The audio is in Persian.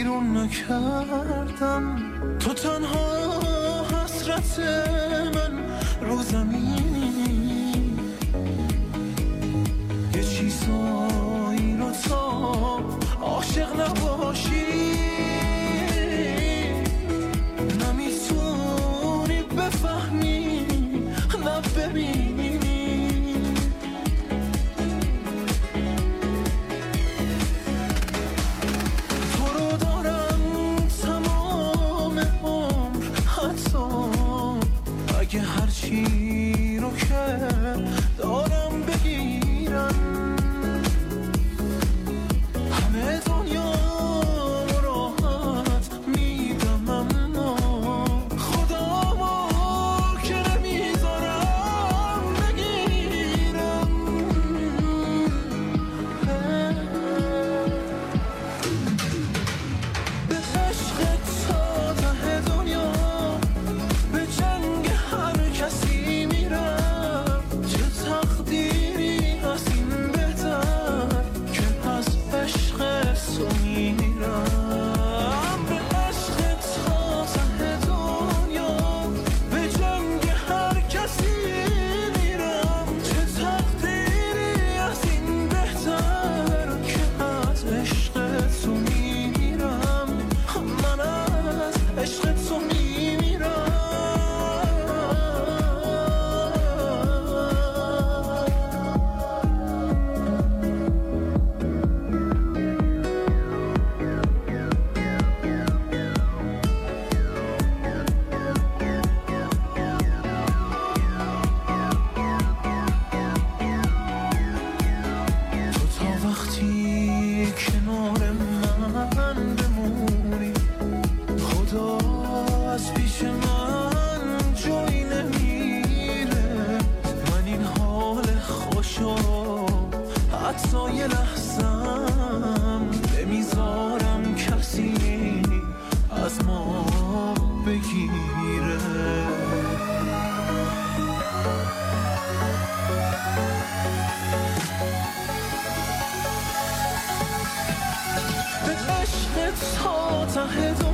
بیرون نکردم. تو تنها حسرت من رو زمین. یه چیزایی رو تا عاشق نباشی. دیگه هرچی رو که حتی یه لحظم. نمی‌ذارم کسی از ما بگیره. به عشق تا ته